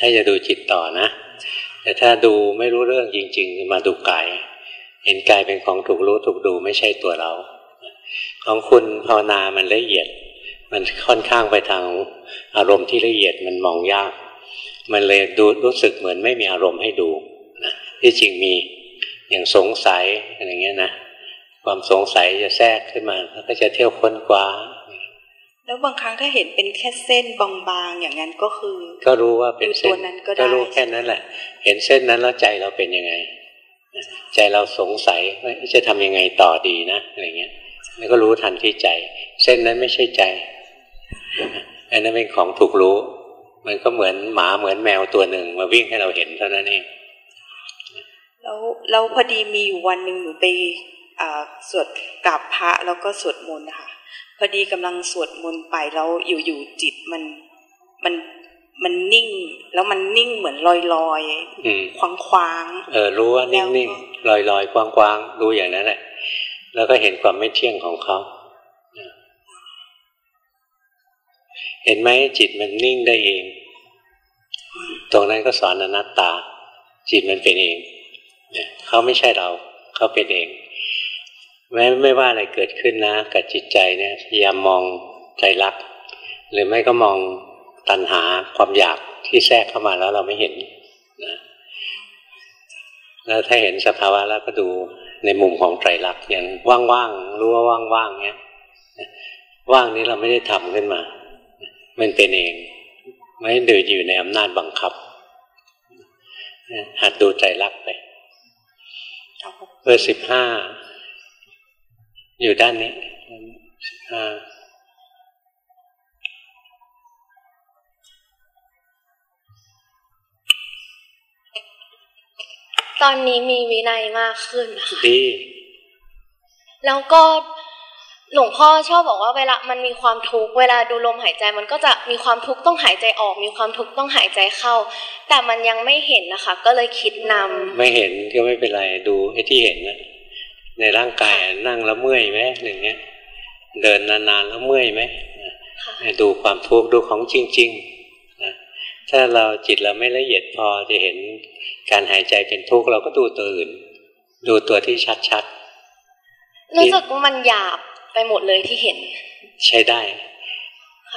ถ้าจะดูจิตต่อนะ แต่ถ้าดูไม่รู้เรื่องจริง ๆ มาดูกาย เห็นกายเป็นของถูกรู้ถูกดูไม่ใช่ตัวเรา ของคุณภาวนามันละเอียด มันค่อนข้างไปทางอารมณ์ที่ละเอียดมันมองยาก มันเลยดูรู้สึกเหมือนไม่มีอารมณ์ให้ดูนะที่จริงมีอย่างสงสัยอะไรเงี้ยนะ ความสงสัยจะแทรกขึ้นมาแล้วก็จะเที่ยวค้นคว้า แล้วบางครั้งถ้าเห็นเป็นแค่เส้นบางๆอย่างนั้นก็คือ ก็รู้ว่าเป็นเส้นก็รู้แค่นั้นแหละ เห็นเส้นนั้นแล้วใจเราเป็นยังไง ใจเราสงสัยว่าจะทำยังไงต่อดีนะอะไรเงี้ยแล้วก็รู้ทันที่ใจ เส้นนั้นไม่ใช่ใจอันนั้นเป็นของถูกรู้ มันก็เหมือนหมาเหมือนแมวตัวหนึ่งมาวิ่งให้เราเห็นเท่านั้นเองแล้วเราพอดีมีอยู่วันหนึ่งหนูไปสวดกราบพระแล้วก็สวดมนต์ค่ะ พอดีกำลังสวดมนต์ไปแล้วอยู่ๆจิตมันมันมันนิ่ง แล้วมันนิ่งเหมือนลอยลอยควางควางเออรู้ว่านิ่งนิ่งลอยลอยควางควางรู้อย่างนั้นแหละแล้วก็เห็นความไม่เที่ยงของเขาเห็นไหมจิตมันนิ่งได้เอง ตรงนั้นก็สอนอนัตตา จิตมันเป็นเองเขาไม่ใช่เรา เขาเป็นเอง แม้ไม่ว่าอะไรเกิดขึ้นนะ กับจิตใจเนี่ยพยายามมองใจรัก หรือไม่ก็มองตัณหาความอยากที่แทรกเข้ามาแล้วเราไม่เห็นนะแล้วถ้าเห็นสภาวะแล้วก็ดูในมุมของไตรลักษณ์อย่างว่างๆรู้ว่าว่างๆเนี้ยว่างนี้เราไม่ได้ทำขึ้นมา มันเป็นเอง ไม่ดืออยู่ในอำนาจบังคับหัดดูใจรักไปเบอร์สิบห้า อยู่ด้านนี้สิบห้าตอนนี้มีวินัยมากขึ้นค่ะดี แล้วก็หลวงพ่อชอบบอกว่าเวลามันมีความทุกข์เวลาดูลมหายใจ มันก็จะมีความทุกข์ต้องหายใจออก มีความทุกข์ต้องหายใจเข้า แต่มันยังไม่เห็นนะคะ ก็เลยคิดนำไม่เห็นก็ไม่เป็นไรดูไอ้ที่เห็นนะ ในร่างกายนั่งแล้วเมื่อยไหมอย่างเงี้ย เดินนานๆแล้วเมื่อยไหมดูความทุกข์ดูของจริงๆนะถ้าเราจิตเราไม่ละเอียดพอจะเห็นการหายใจเป็นทุกข์เราก็ดูตัวอื่น ดูตัวที่ชัดๆรู้สึกว่ามันหยาบไปหมดเลยที่เห็น ใช้ได้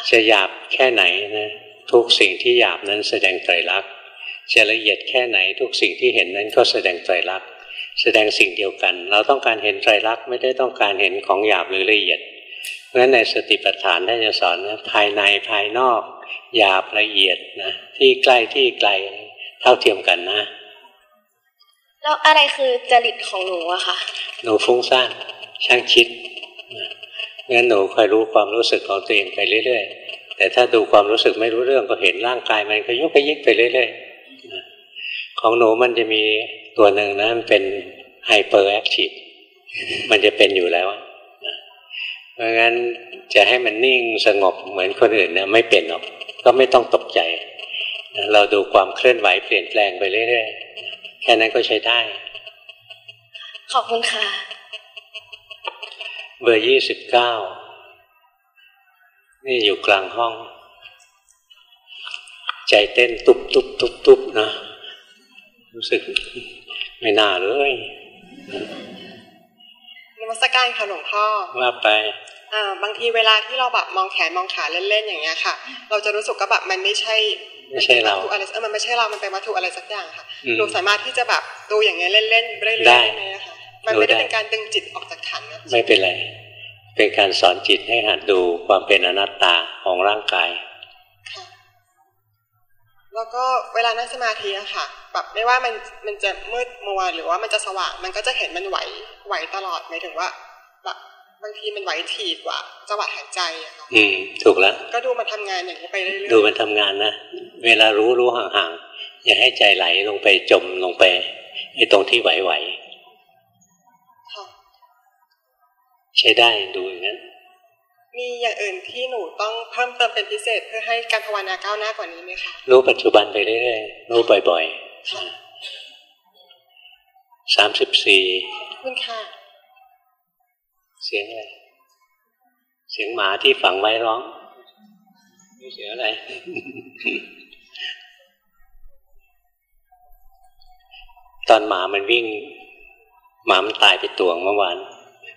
จะหยาบแค่ไหนนะทุกสิ่งที่หยาบนั้นแสดงไตรลักษณ์จะละเอียดแค่ไหนทุกสิ่งที่เห็นนั้นก็แสดงไตรลักษณ์ แสดงสิ่งเดียวกัน เราต้องการเห็นไตรลักษณ์ไม่ได้ต้องการเห็นของหยาบหรือละเอียด เพราะฉะนั้นในสติปัฏฐานท่านจะสอนนะภายในภายนอกหยาบละเอียดนะที่ใกล้ที่ไกลเท่าเทียมกันนะ แล้วอะไรคือจริตของหนูอะคะหนูฟุ้งซ่านช่างคิดงั้นหนูคอยรู้ความรู้สึกของตัวเองไปเรื่อย ๆ แต่ถ้าดูความรู้สึกไม่รู้เรื่องก็เห็นร่างกายมันก็ยุกไปยิกไปเรื่อยๆ ของหนูมันจะมีตัวหนึ่งนะมันเป็น hyperactive มันจะเป็นอยู่แล้วเพราะงั้นจะให้มันนิ่งสงบเหมือนคนอื่นเนี่ยไม่เป็นหรอกก็ไม่ต้องตกใจ เราดูความเคลื่อนไหวเปลี่ยนแปลงไปเรื่อยๆแค่นั้นก็ใช้ได้ ขอบคุณค่ะ เบอร์ยี่สิบเก้านี่อยู่กลางห้อง ใจเต้นตุบตุบตุบตุบนะ รู้สึกไม่น่าเลยนมัสการค่ะหลวงพ่อว่าไปอ่าบางทีเวลาที่เราแบบมองแขนมองขาเล่นๆอย่างเงี้ยค่ะ เราจะรู้สึกว่าแบบมันไม่ใช่ไม่ใช่เราอะไรเออมันไม่ใช่เรา มันเป็นวัตถุอะไรสักอย่างค่ะเราสามารถที่จะแบบดูอย่างเงี้ยเล่นๆเรื่อยๆได้ไหมคะมันไม่ได้เป็นการดึงจิตออกจากขันนะไม่เป็นไร เป็นการสอนจิตให้หัดดูความเป็นอนัตตาของร่างกาย แล้วก็เวลานั่งสมาธิอะค่ะ แบบไม่ว่ามันมันจะมืดมัวหรือว่ามันจะสว่าง มันก็จะเห็นมันไหวไหวตลอดหมายถึงว่าแบบบางทีมันไหวถี่กว่าจังหวะหายใจอะค่ะอืมถูกแล้ว ก็ดูมันทำงานอย่างนี้ไปเรื่อยๆดูมันทำงานนะเวลารู้รู้ห่างๆอย่าให้ใจไหลลงไปจมลงไปไอ้ตรงที่ไหวๆใช้ได้ดูอย่างนั้น มีอย่างอื่นที่หนูต้องเพิ่มเติมเป็นพิเศษเพื่อให้การภาวนาก้าวหน้ากว่านี้ไหมคะรู้ปัจจุบันไปเรื่อยๆรู้บ่อยๆสามสิบสี่คุณค่ะ เสียงอะไร เสียงหมาที่ฝังไว้ร้องไม่เสียงอะไร ตอนหมามันวิ่ง หมามันตายไปตัวเมื่อวาน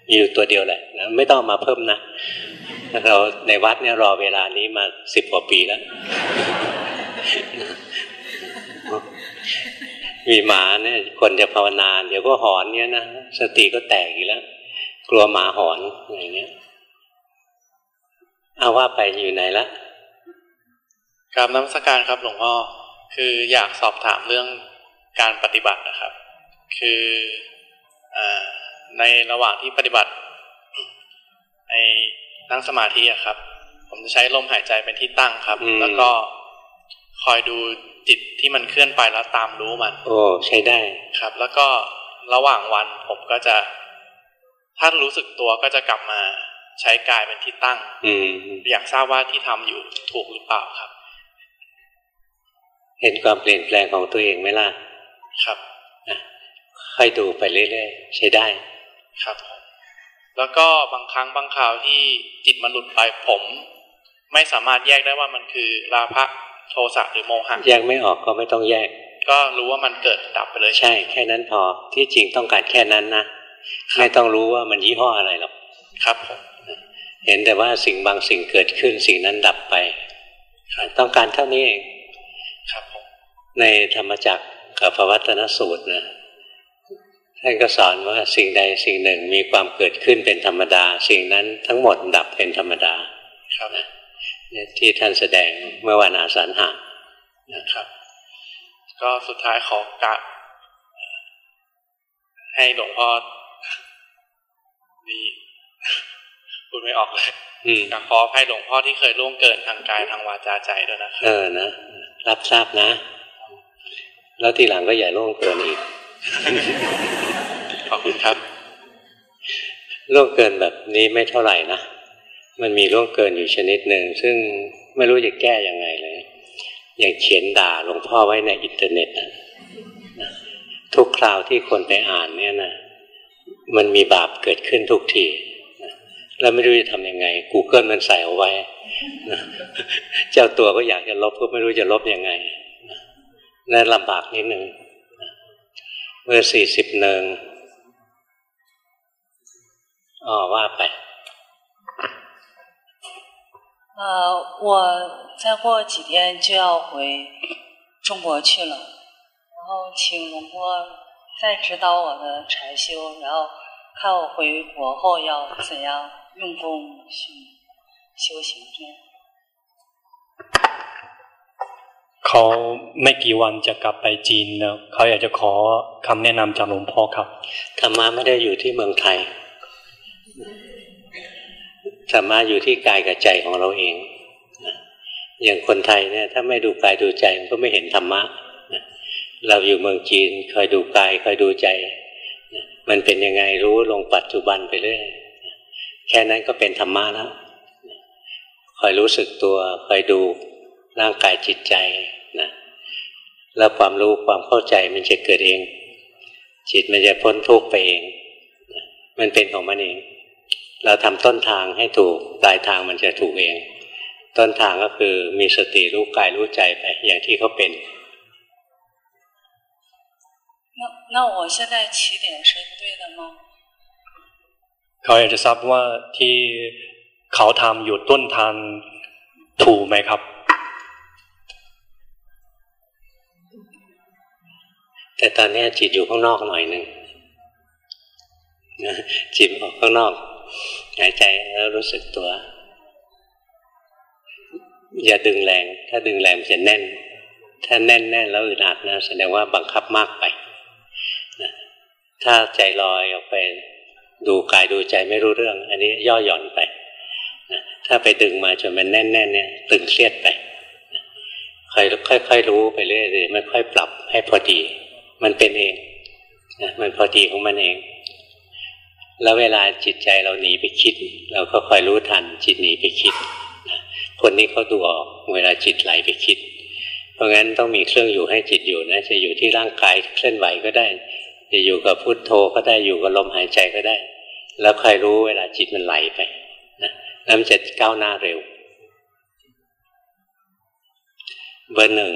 มีอยู่ตัวเดียวแหละนะไม่ต้องมาเพิ่มนะเราในวัดเนี่ยรอเวลานี้มาสิบกว่าปีแล้ว มีหมาเนี่ยคนจะภาวนา เดี๋ยวก็หอนเนี้ยนะสติก็แตกอีกแล้ว กลัวหมาหอนอะไรเงี้ยเอาว่าไปอยู่ไหนละกราบน้ำสการครับหลวงพ่อคืออยากสอบถามเรื่องการปฏิบัตินะครับ คืออ่า ในระหว่างที่ปฏิบัติในนั่งสมาธิอะครับ ผมจะใช้ลมหายใจเป็นที่ตั้งครับ แล้วก็คอยดูจิตที่มันเคลื่อนไปแล้วตามรู้มัน โอ้ใช้ได้ครับ แล้วก็ระหว่างวันผมก็จะ ถ้ารู้สึกตัวก็จะกลับมาใช้กายเป็นที่ตั้ง อือยากทราบว่าที่ทำอยู่ถูกหรือเปล่าครับ เห็นความเปลี่ยนแปลงของตัวเองไหมล่ะครับค่อยดูไปเรื่อยๆใช้ได้ ครับแล้วก็บางครั้งบางคราวที่จิตมันหลุดไปผม ไม่สามารถแยกได้ว่ามันคือราคะโทสะหรือโมหะแยกไม่ออกก็ไม่ต้องแยก ก็รู้ว่ามันเกิดดับไปเลยใช่ แค่นั้นพอที่จริงต้องการแค่นั้นนะไม่ต้องรู้ว่ามันยี่ห้ออะไรหรอกครับผมเห็นแต่ว่าสิ่งบางสิ่งเกิดขึ้นสิ่งนั้นดับไป ต้องการเท่านี้เองครับผมในธรรมจักรกับพวัตนสูตรนะ ท่านก็สอนว่าสิ่งใดสิ่งหนึ่งมีความเกิดขึ้นเป็นธรรมดา สิ่งนั้นทั้งหมดดับเป็นธรรมดาครับที่ท่านแสดงเมื่อวันอาสาฬหะนะครับ ก็สุดท้ายขอกะให้หลวงพ่อดีพูดไม่ออกเลยกขอให้หลวงพ่อที่เคยล่วงเกินทางกายทางวาจาใจด้วยนะเออนะรับทราบนะ แล้วทีหลังก็อย่าล่วงเกินอีก ขอบคุณครับล่วงเกินแบบนี้ไม่เท่าไหร่นะ มันมีล่วงเกินอยู่ชนิดหนึ่ง ซึ่งไม่รู้จะแก้ยังไงเลย อย่างเขียนด่าหลวงพ่อไว้ในอินเทอร์เน็ตนะทุกคราวที่คนไปอ่านเนี่ยนะมันมีบาปเกิดขึ้นทุกทีแล้วไม่รู้จะทำยังไง Google มันใส่เอาไว้ เจ้าตัวก็อยากจะลบก็ไม่รู้จะลบยังไงนั่นลำบากนิดหนึ่ง เมื่อสี่สิบหนึ่งอ๋อว่าไป呃，我再过几天就要回中国去了，然后请龙波再指导我的禅修，然后看我回国后要怎样用功去修行。这样。 เขาไม่กี่วันจะกลับไปจีนแล้วเขาอยากจะขอคำแนะนำจากหลวงพ่อครับธรรมะไม่ได้อยู่ที่เมืองไทยธรรมะอยู่ที่กายกับใจของเราเองอย่างคนไทยเนี่ยถ้าไม่ดูกายดูใจมันก็ไม่เห็นธรรมะเราอยู่เมืองจีนคอยดูกายคอยดูใจ มันเป็นยังไงรู้ลงปัจจุบันไปเรื่อยแค่นั้นก็เป็นธรรมะแล้วคอยรู้สึกตัวคอยดูร่างกายจิตใจ แล้วความรู้ความเข้าใจมันจะเกิดเอง จิตมันจะพ้นทุกข์ไปเอง มันเป็นของมันเองเราทำต้นทางให้ถูกปลายทางมันจะถูกเอง ต้นทางก็คือมีสติรู้กายรู้ใจไป อย่างที่เขาเป็น那那我现在起点是对的吗เขาอยากจะทราบว่าที่เขาทำอยู่ต้นทางถูกไหมครับ แต่ตอนนี้จิตอยู่ข้างนอกหน่อยหนึ่งจิตออกข้างนอก หายใจแล้วรู้สึกตัว อย่าดึงแรง ถ้าดึงแรงมันจะแน่น ถ้าแน่นแน่นแล้วอึดอัดนะแสดงว่าบังคับมากไปนะถ้าใจลอยออกไปดูกายดูใจไม่รู้เรื่อง อันนี้ย่อหย่อนไปนะถ้าไปดึงมาจนมันแน่นแน่นเนี่ยตึงเครียดไปค่อยค่อยรู้ไปเรื่อยๆไม่ค่อยปรับให้พอดี มันเป็นเองนะมันพอดีของมันเอง แล้วเวลาจิตใจเราหนีไปคิด เราก็คอยรู้ทันจิตหนีไปคิดคนนี้เขาดูออกเวลาจิตไหลไปคิด เพราะงั้นต้องมีเครื่องอยู่ให้จิตอยู่นะ จะอยู่ที่ร่างกายเคลื่อนไหวก็ได้ จะอยู่กับพุทโธก็ได้อยู่กับลมหายใจก็ได้ แล้วคอยรู้เวลาจิตมันไหลไปนะแล้วมันจะก้าวหน้าเร็ว เบอร์หนึ่ง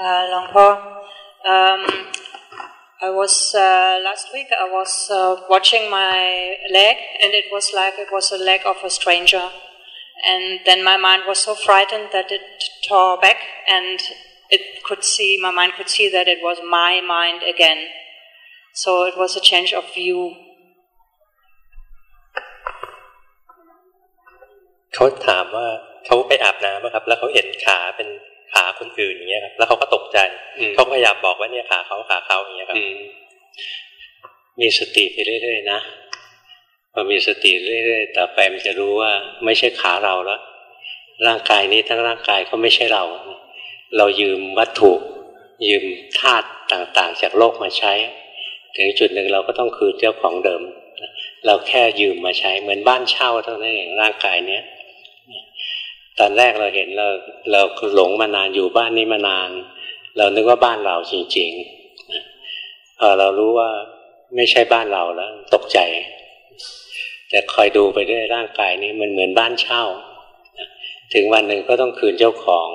Uh, Longpo, um, I was uh, last week. I was uh, watching my leg, and it was like it was a leg of a stranger. And then my mind was so frightened that it tore back, and it could see my mind could see that it was my mind again. So it was a change of view. เขาถามว่าเขาไปอาบน้ำครับแล้วเขาเห็นขาเป็น ขาคนอื่นอย่างเงี้ยครับแล้วเขาก็ตกใจเขาพยายามบอกว่าเนี่ยขาเขาขาเขาอย่างเงี้ยครับมีสติไปเรื่อยๆนะพอมีสติเรื่อยๆต่อไปมันจะรู้ว่าไม่ใช่ขาเราแล้ว ร่างกายนี้ทั้งร่างกายเขาไม่ใช่เรา เรายืมวัตถุยืมธาตุต่างๆ จากโลกมาใช้ ถึงจุดหนึ่งเราก็ต้องคืนเจ้าของเดิม เราแค่ยืมมาใช้เหมือนบ้านเช่าเท่านั้นเองร่างกายเนี้ย ตอนแรกเราเห็นเราเราหลงมานานอยู่บ้านนี้มานาน เรานึกว่าบ้านเราจริงๆพอเรารู้ว่าไม่ใช่บ้านเราแล้ว ตกใจ แต่คอยดูไปด้วยร่างกายนี้มันเหมือนบ้านเช่า ถึงวันหนึ่งก็ต้องคืนเจ้าของ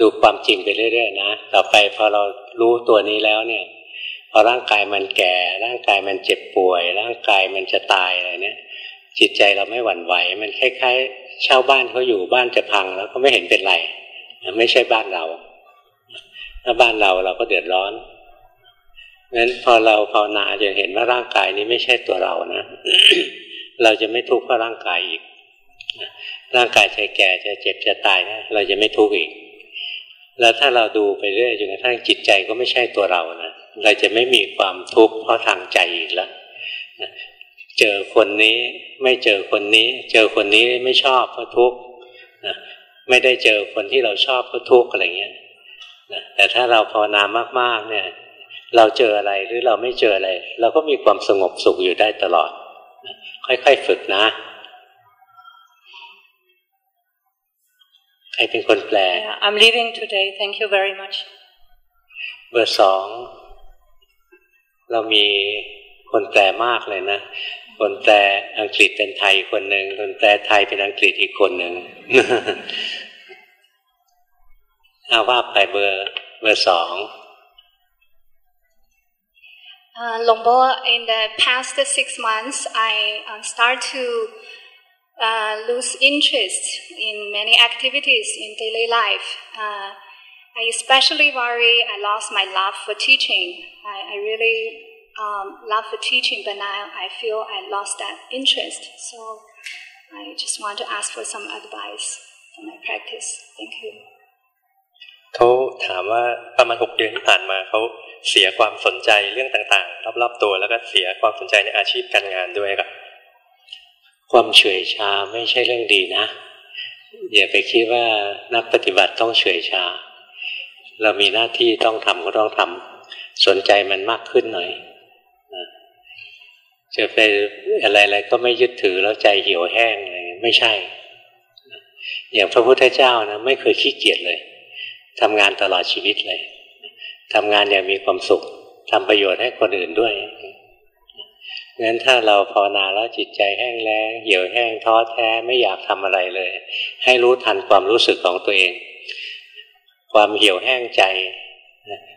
ดูความจริงไปเรื่อยๆนะ ต่อไปพอเรารู้ตัวนี้แล้วเนี่ย พอร่างกายมันแก่ ร่างกายมันเจ็บป่วย ร่างกายมันจะตายอะไรเนี่ย จิตใจเราไม่หวั่นไหว มันคล้ายๆ เช่าบ้านเขาอยู่บ้านจะพังแล้วก็ไม่เห็นเป็นไรไม่ใช่บ้านเรา ถ้าบ้านเราเราก็เดือดร้อนงั้นพอเราภาวนาจะเห็นว่าร่างกายนี้ไม่ใช่ตัวเรานะ เราจะไม่ทุกข์เพราะร่างกายอีก ร่างกายจะแก่จะเจ็บจะตายนะเราจะไม่ทุกข์อีก แล้วถ้าเราดูไปเรื่อยจนกระทั่งจิตใจก็ไม่ใช่ตัวเรานะเราจะไม่มีความทุกข์เพราะทางใจอีกแล้ว เจอคนนี้ไม่เจอคนนี้ เจอคนนี้ไม่ชอบก็ทุกข์นะไม่ได้เจอคนที่เราชอบก็ทุกข์อะไรเงี้ยนะแต่ถ้าเราภาวนามาก ๆ เนี่ย เราเจออะไรหรือเราไม่เจออะไร เราก็มีความสงบสุขอยู่ได้ตลอด ค่อย ๆ ฝึกนะ ใครเป็นคนแปล yeah, I'm leaving today thank you very much เบอร์สองเรามี คนแปลมากเลยนะ คนแปลอังกฤษเป็นไทยคนหนึ่งคนแปลไทยเป็นอังกฤษอีกคนหนึ่งเอาว่าไปเบอร์เบอร์สอง Uh, Longbo, in the past six months, I uh, start to uh, lose interest in many activities in daily life. Uh, I especially worry I lost my love for teaching. I, I really um, love for teaching, but now I feel I lost that interest. So I just want to ask for some advice for my practice. Thank you. เขาถามว่าประมาณหกเดือนที่ผ่านมาเขาเสียความสนใจเรื่องต่างๆ รอบๆตัวแล้วก็เสียความสนใจในอาชีพการงานด้วยครับความเฉยชาไม่ใช่เรื่องดีนะ อย่าไปคิดว่านักปฏิบัติต้องเฉยชา เรามีหน้าที่ต้องทำก็ต้องทำสนใจมันมากขึ้นหน่อย จะไปอะไรๆก็ไม่ยึดถือแล้วใจเหี่ยวแห้งอะไรไม่ใช่ อย่างพระพุทธเจ้านะไม่เคยขี้เกียจเลยทำงานตลอดชีวิตเลยทำงานอย่างมีความสุขทำประโยชน์ให้คนอื่นด้วยงั้นถ้าเราภาวนาแล้วจิตใจแห้งแล้งเหี่ยวแห้งท้อแท้ไม่อยากทำอะไรเลย ให้รู้ทันความรู้สึกของตัวเอง ความเหี่ยวแห้งใจ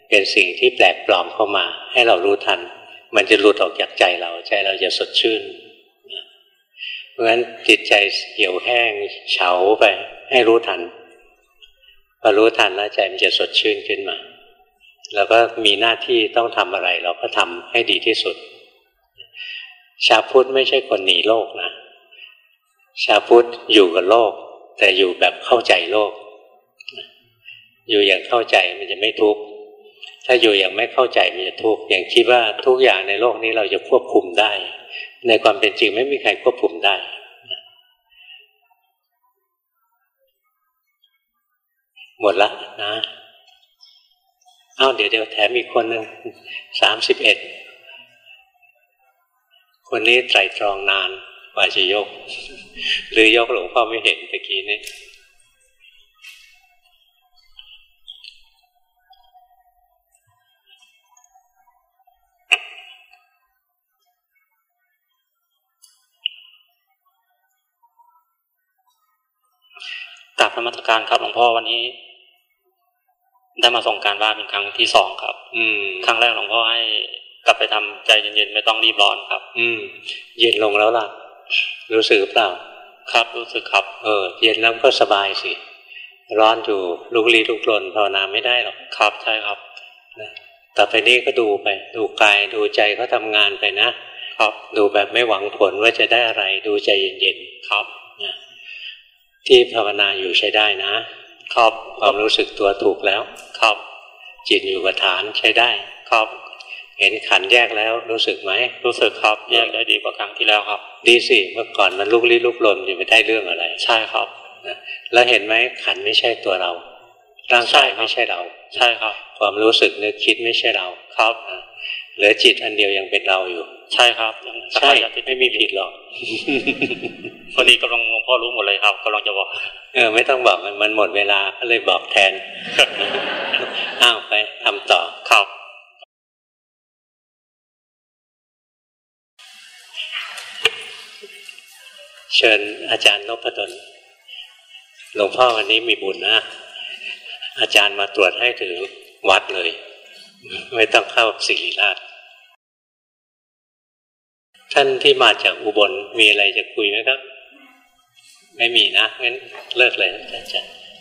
เป็นสิ่งที่แปลกปลอมเข้ามา ให้เรารู้ทัน มันจะหลุดออกจากใจเราใจเราจะสดชื่นเพราะฉะนั้นจิตใจเหี่ยวแห้งเฉาไปให้รู้ทันพอรู้ทันแล้วใจมันจะสดชื่นขึ้นมาเราก็มีหน้าที่ต้องทำอะไร เราก็ทำให้ดีที่สุด ชาพุทธไม่ใช่คนหนีโลกนะ ชาพุทธอยู่กับโลก แต่อยู่แบบเข้าใจโลก อยู่อย่างเข้าใจมันจะไม่ทุกข์ ถ้าอยู่อย่างไม่เข้าใจมันจะทุกข์อย่างคิดว่าทุกอย่างในโลกนี้เราจะควบคุมได้ ในความเป็นจริงไม่มีใครควบคุมได้หมดละนะเอาเดี๋ยวเดี๋ยวแถมอีกคนหนึ่งสามสิบเอ็ดคนนี้ไตรตรองนานกว่าจะยก หรือยกหลวงพ่อไม่เห็นตะกี้นี้ กลับนมัสการครับหลวงพ่อวันนี้ ได้มาส่งการบ้านเป็นครั้งที่สองครับ อืมครั้งแรกหลวงพ่อให้กลับไปทำใจเย็นๆไม่ต้องรีบร้อนครับ อืม เย็นลงแล้วล่ะ รู้สึกเปล่า ครับรู้สึกครับ เออ เย็นแล้วก็สบายสิ ร้อนอยู่ลุกลี้ลุกลนภาวนาไม่ได้หรอกครับใช่ครับต่อไปนี้ก็ดูไป ดูกายดูใจเขาทำงานไปนะครับ ดูแบบไม่หวังผลว่าจะได้อะไร ดูใจเย็นๆครับ ที่ภาวนาอยู่ใช้ได้นะครับความรู้สึกตัวถูกแล้วครับจิตอยู่กับฐานใช้ได้ครับเห็นขันแยกแล้วรู้สึกไหมรู้สึกครับแยกได้ดีกว่าครั้งที่แล้วครับ ดีสิเมื่อก่อนมันลุกลี้ลุกลนอยู่ไม่ได้เรื่องอะไร ใช่ครับแล้วเห็นไหมขันไม่ใช่ตัวเราร่างกายไม่ใช่เรา ใช่ครับ ความรู้สึกนึกคิดไม่ใช่เราครับ เหลือจิตอันเดียวยังเป็นเราอยู่ ใช่ครับใช่ไม่มีผิดหรอกพอดีกำลังหลวงพ่อรู้หมดเลยครับกำลังจะบอก เออ ไม่ต้องบอกมันหมดเวลาก็เลยบอกแทนอ้าวไปทำต่อครับเชิญอาจารย์นพดลหลวงพ่อวันนี้มีบุญนะ อาจารย์มาตรวจให้ถึงวัดเลย ไม่ต้องเข้าสิริราช ท่านที่มาจากอุบลมีอะไรจะคุยไหมครับ ไม่มีนะงั้นเลิกเลยอาจารย์